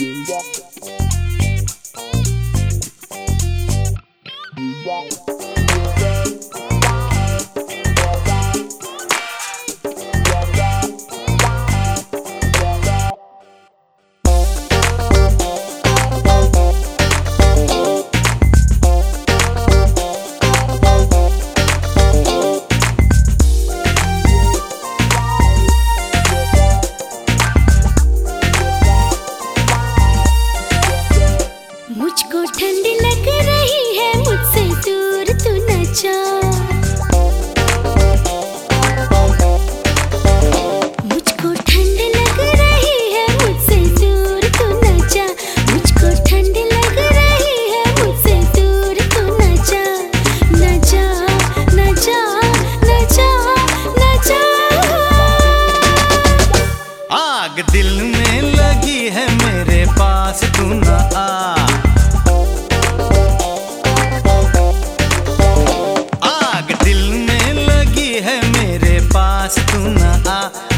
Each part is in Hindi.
Yeah. 아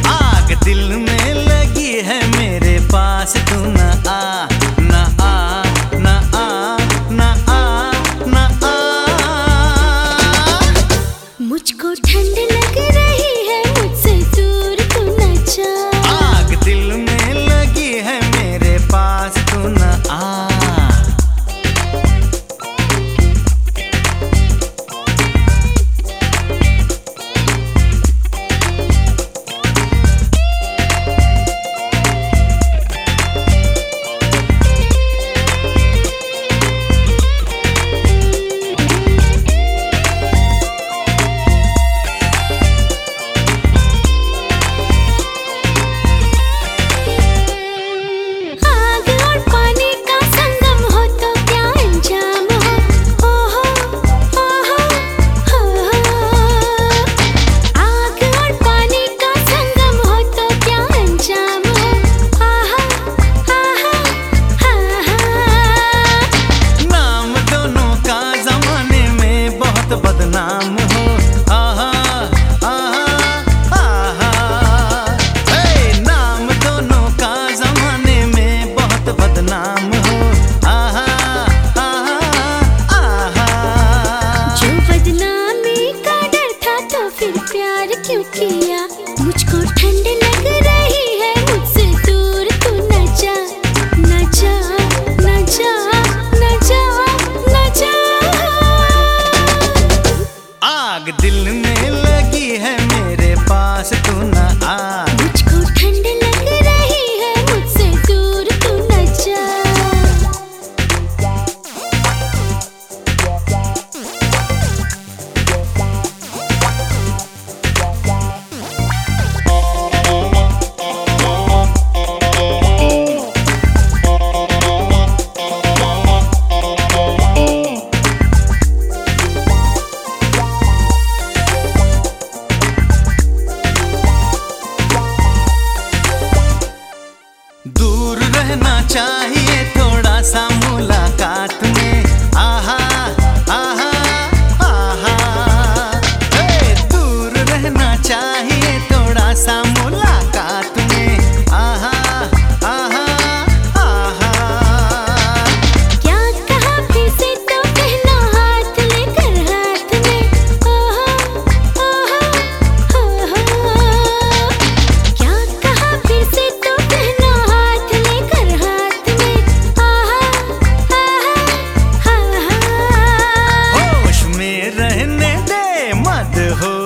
लगी है मेरे पास तू ना आ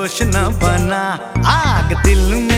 दोष न बना। आग दिल में